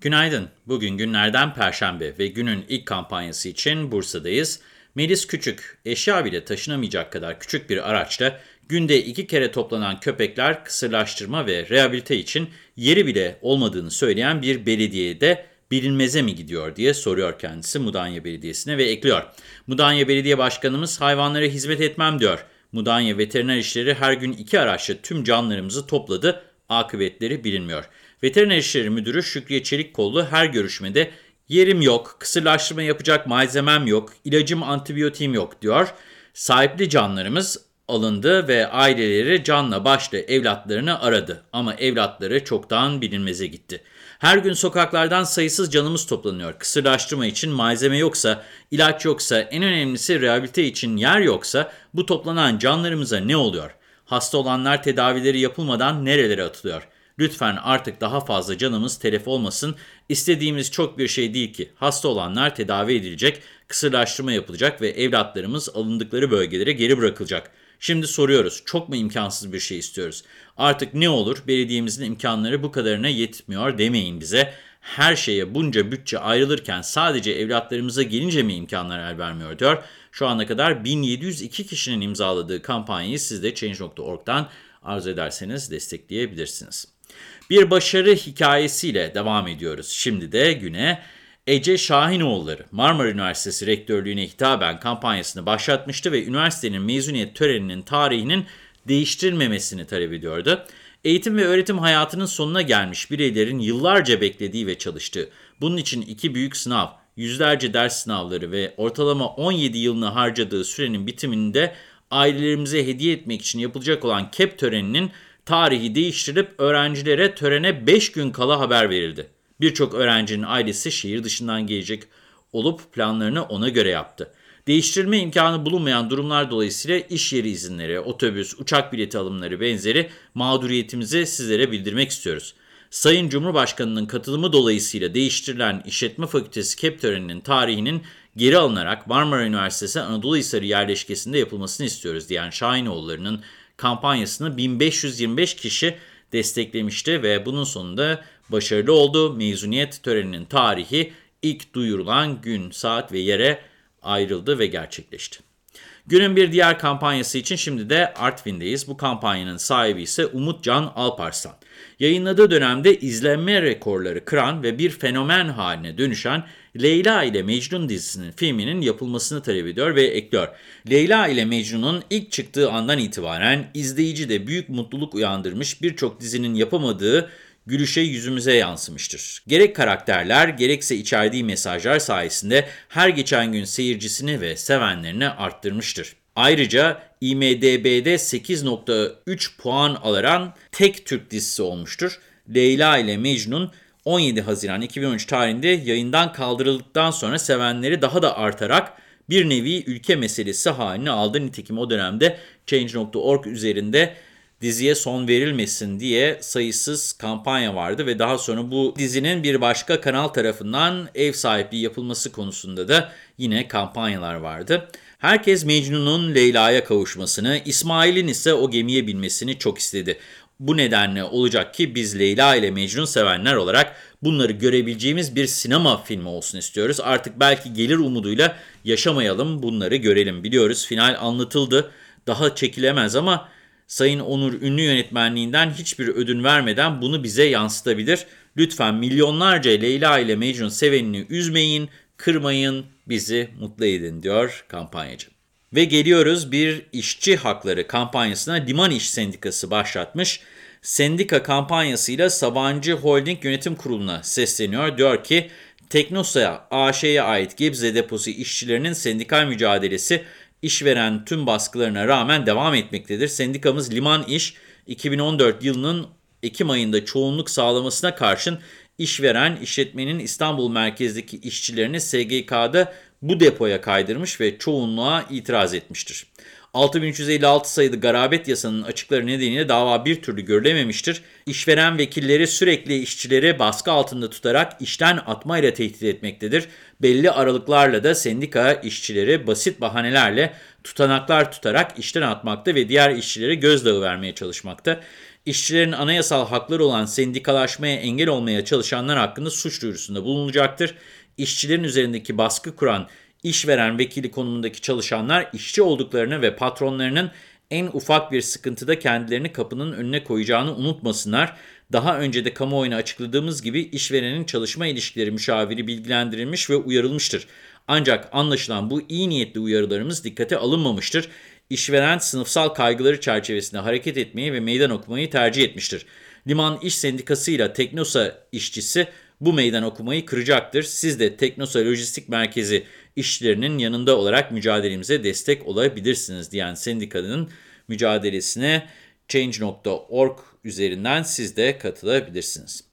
Günaydın. Bugün günlerden Perşembe ve günün ilk kampanyası için Bursa'dayız. Melis Küçük, eşya bile taşınamayacak kadar küçük bir araçla günde iki kere toplanan köpekler kısırlaştırma ve rehabilite için yeri bile olmadığını söyleyen bir belediyede bilinmeze mi gidiyor diye soruyor kendisi Mudanya Belediyesi'ne ve ekliyor. Mudanya Belediye Başkanımız hayvanlara hizmet etmem diyor. Mudanya Veteriner İşleri her gün iki araçla tüm canlarımızı topladı, akıbetleri bilinmiyor. Veteriner İşleri Müdürü Şükriye Çelikkollu her görüşmede yerim yok, kısırlaştırma yapacak malzemem yok, ilacım antibiyotiğim yok diyor. Sahipli canlarımız alındı ve aileleri canla başla evlatlarını aradı ama evlatları çoktan bilinmeze gitti. Her gün sokaklardan sayısız canımız toplanıyor. Kısırlaştırma için malzeme yoksa, ilaç yoksa, en önemlisi rehabilite için yer yoksa bu toplanan canlarımıza ne oluyor? Hasta olanlar tedavileri yapılmadan nerelere atılıyor? Lütfen artık daha fazla canımız telef olmasın. İstediğimiz çok bir şey değil ki. Hasta olanlar tedavi edilecek, kısırlaştırma yapılacak ve evlatlarımız alındıkları bölgelere geri bırakılacak. Şimdi soruyoruz, çok mu imkansız bir şey istiyoruz? Artık ne olur, belediyemizin imkanları bu kadarına yetmiyor demeyin bize. Her şeye bunca bütçe ayrılırken sadece evlatlarımıza gelince mi imkanlar el vermiyor diyor. Şu ana kadar 1702 kişinin imzaladığı kampanyayı siz de Change.org'dan arzu ederseniz destekleyebilirsiniz. Bir başarı hikayesiyle devam ediyoruz. Şimdi de güne Ece Şahinoğulları Marmara Üniversitesi Rektörlüğü'ne hitaben kampanyasını başlatmıştı ve üniversitenin mezuniyet töreninin tarihinin değiştirilmemesini talep ediyordu. Eğitim ve öğretim hayatının sonuna gelmiş bireylerin yıllarca beklediği ve çalıştığı, bunun için iki büyük sınav, yüzlerce ders sınavları ve ortalama 17 yılını harcadığı sürenin bitiminde ailelerimize hediye etmek için yapılacak olan KEP töreninin tarihi değiştirilip öğrencilere törene 5 gün kala haber verildi. Birçok öğrencinin ailesi şehir dışından gelecek olup planlarını ona göre yaptı. Değiştirme imkanı bulunmayan durumlar dolayısıyla iş yeri izinleri, otobüs, uçak bileti alımları benzeri mağduriyetimizi sizlere bildirmek istiyoruz. Sayın Cumhurbaşkanı'nın katılımı dolayısıyla değiştirilen İşletme Fakültesi KEP töreninin tarihinin geri alınarak Marmara Üniversitesi Anadolu Hisarı yerleşkesinde yapılmasını istiyoruz diyen Şahinoğulları'nın kampanyasını 1525 kişi desteklemişti ve bunun sonunda başarılı oldu. Mezuniyet töreninin tarihi ilk duyurulan gün, saat ve yere ayrıldı ve gerçekleşti. Günün bir diğer kampanyası için şimdi de Artvin'deyiz. Bu kampanyanın sahibi ise Umutcan Alparslan. Yayınladığı dönemde izlenme rekorları kıran ve bir fenomen haline dönüşen Leyla ile Mecnun dizisinin filminin yapılmasını talep ediyor ve ekliyor. Leyla ile Mecnun'un ilk çıktığı andan itibaren izleyicide büyük mutluluk uyandırmış birçok dizinin yapamadığı gülüşe yüzümüze yansımıştır. Gerek karakterler gerekse içerdiği mesajlar sayesinde her geçen gün seyircisini ve sevenlerini arttırmıştır. Ayrıca IMDB'de 8.3 puan alaran tek Türk dizisi olmuştur. Leyla ile Mecnun 17 Haziran 2013 tarihinde yayından kaldırıldıktan sonra sevenleri daha da artarak bir nevi ülke meselesi haline aldı. Nitekim o dönemde Change.org üzerinde diziye son verilmesin diye sayısız kampanya vardı ve daha sonra bu dizinin bir başka kanal tarafından ev sahipliği yapılması konusunda da yine kampanyalar vardı. Herkes Mecnun'un Leyla'ya kavuşmasını, İsmail'in ise o gemiye binmesini çok istedi. Bu nedenle olacak ki biz Leyla ile Mecnun sevenler olarak bunları görebileceğimiz bir sinema filmi olsun istiyoruz. Artık belki gelir umuduyla yaşamayalım bunları görelim. Biliyoruz final anlatıldı daha çekilemez ama Sayın Onur Ünlü yönetmenliğinden hiçbir ödün vermeden bunu bize yansıtabilir. Lütfen milyonlarca Leyla ile Mecnun sevenini üzmeyin, kırmayın, bizi mutlu edin diyor kampanyacı. Ve geliyoruz bir işçi hakları kampanyasına Liman İş Sendikası başlatmış. Sendika kampanyasıyla Sabancı Holding Yönetim Kurulu'na sesleniyor. Diyor ki Teknosa AŞ'ye ait Gebze deposu işçilerinin sendikal mücadelesi işveren tüm baskılarına rağmen devam etmektedir. Sendikamız Liman İş 2014 yılının Ekim ayında çoğunluk sağlamasına karşın işveren işletmenin İstanbul merkezdeki işçilerini SGK'da bu depoya kaydırmış ve çoğunluğa itiraz etmiştir. 6356 sayılı garabet yasanın açıkları nedeniyle dava bir türlü görülememiştir. İşveren vekilleri sürekli işçileri baskı altında tutarak işten atmayla tehdit etmektedir. Belli aralıklarla da sendika işçileri basit bahanelerle tutanaklar tutarak işten atmakta ve diğer işçilere gözdağı vermeye çalışmakta. İşçilerin anayasal hakları olan sendikalaşmaya engel olmaya çalışanlar hakkında suç duyurusunda bulunacaktır. İşçilerin üzerindeki baskı kuran işveren vekili konumundaki çalışanlar işçi olduklarını ve patronlarının en ufak bir sıkıntıda kendilerini kapının önüne koyacağını unutmasınlar. Daha önce de kamuoyuna açıkladığımız gibi işverenin çalışma ilişkileri müşaviri bilgilendirilmiş ve uyarılmıştır. Ancak anlaşılan bu iyi niyetli uyarılarımız dikkate alınmamıştır. İşveren sınıfsal kaygıları çerçevesinde hareket etmeyi ve meydan okumayı tercih etmiştir. Liman İş Sendikası ile Teknosa işçisi bu meydan okumayı kıracaktır. Siz de Teknosa Lojistik Merkezi işçilerinin yanında olarak mücadelemize destek olabilirsiniz diyen sendikanın mücadelesine Change.org üzerinden siz de katılabilirsiniz.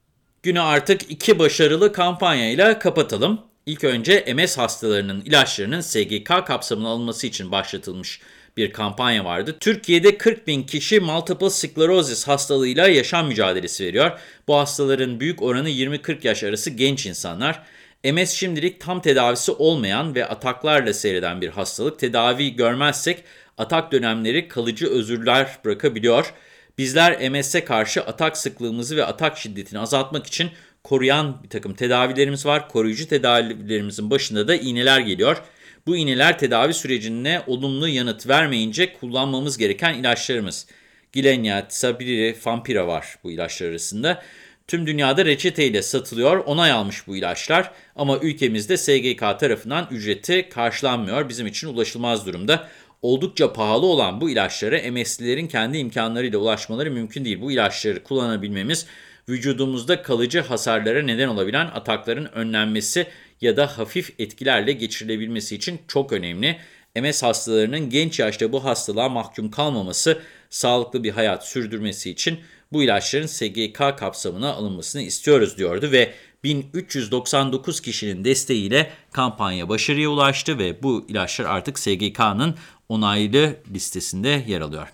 Günü artık iki başarılı kampanyayla kapatalım. İlk önce MS hastalarının ilaçlarının SGK kapsamına alınması için başlatılmış bir kampanya vardı. Türkiye'de 40 bin kişi multiple sklerosis hastalığıyla yaşam mücadelesi veriyor. Bu hastaların büyük oranı 20-40 yaş arası genç insanlar. MS şimdilik tam tedavisi olmayan ve ataklarla seyreden bir hastalık. Tedavi görmezsek atak dönemleri kalıcı özürler bırakabiliyor. Bizler MS'e karşı atak sıklığımızı ve atak şiddetini azaltmak için koruyan bir takım tedavilerimiz var. Koruyucu tedavilerimizin başında da iğneler geliyor. Bu iğneler tedavi sürecine olumlu yanıt vermeyince kullanmamız gereken ilaçlarımız. Gilenya, Sabiri, Fampira var bu ilaçlar arasında. Tüm dünyada reçeteyle satılıyor, onay almış bu ilaçlar ama ülkemizde SGK tarafından ücreti karşılanmıyor, bizim için ulaşılmaz durumda. Oldukça pahalı olan bu ilaçlara MS'lilerin kendi imkanlarıyla ulaşmaları mümkün değil. Bu ilaçları kullanabilmemiz vücudumuzda kalıcı hasarlara neden olabilen atakların önlenmesi ya da hafif etkilerle geçirilebilmesi için çok önemli. MS hastalarının genç yaşta bu hastalığa mahkum kalmaması, sağlıklı bir hayat sürdürmesi için bu ilaçların SGK kapsamına alınmasını istiyoruz diyordu ve 1399 kişinin desteğiyle kampanya başarıya ulaştı ve bu ilaçlar artık SGK'nın onaylı listesinde yer alıyor.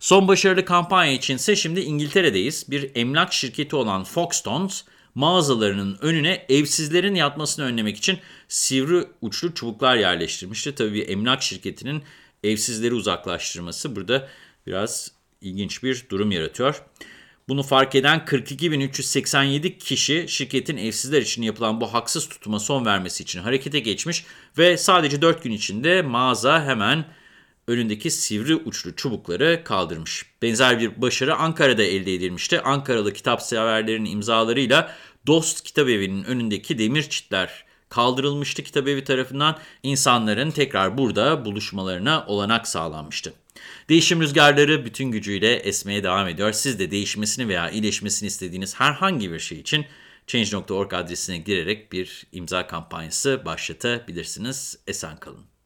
Son başarılı kampanya içinse şimdi İngiltere'deyiz. Bir emlak şirketi olan Foxtons mağazalarının önüne evsizlerin yatmasını önlemek için sivri uçlu çubuklar yerleştirmişti. Tabii emlak şirketinin evsizleri uzaklaştırması burada biraz ilginç bir durum yaratıyor. Bunu fark eden 42.387 kişi şirketin evsizler için yapılan bu haksız tutuma son vermesi için harekete geçmiş ve sadece 4 gün içinde mağaza hemen önündeki sivri uçlu çubukları kaldırmış. Benzer bir başarı Ankara'da elde edilmişti. Ankaralı kitap severlerin imzalarıyla Dost Kitabevi'nin önündeki demir çitler kaldırılmıştı kitabevi tarafından. insanların tekrar burada buluşmalarına olanak sağlanmıştı. Değişim rüzgarları bütün gücüyle esmeye devam ediyor. Siz de değişmesini veya iyileşmesini istediğiniz herhangi bir şey için Change.org adresine girerek bir imza kampanyası başlatabilirsiniz. Esen kalın.